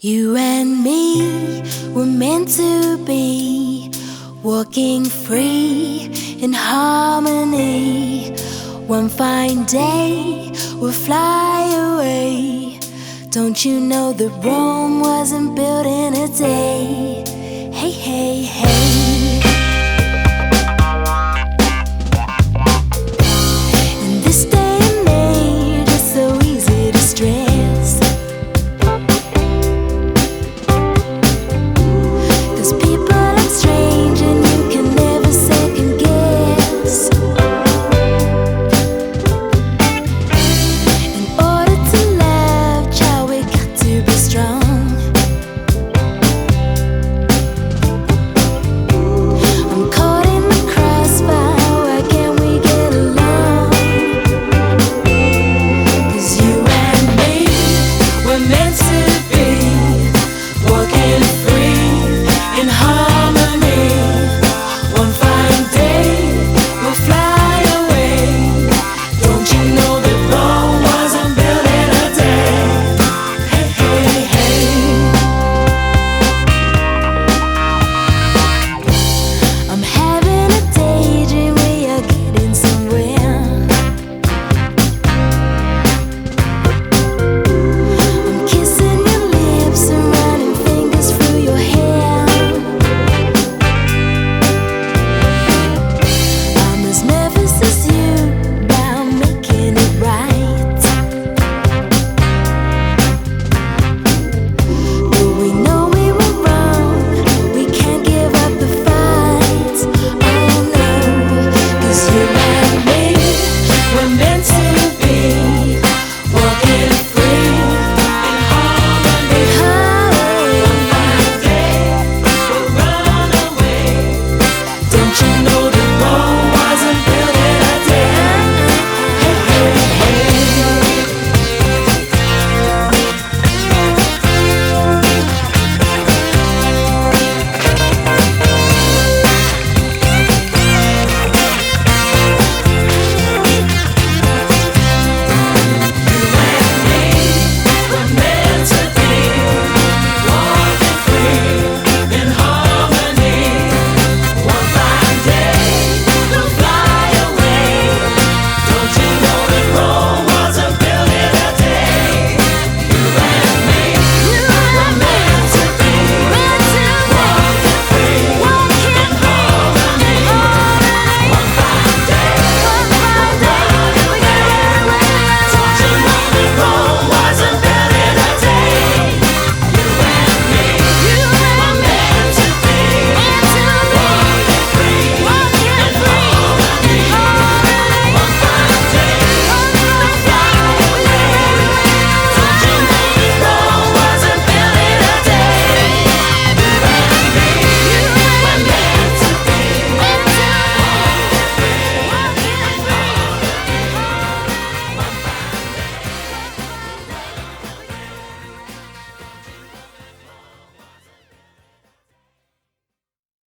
You and me were meant to be walking free in harmony. One fine day we'll fly away. Don't you know that Rome wasn't built in a day? Hey, hey, hey.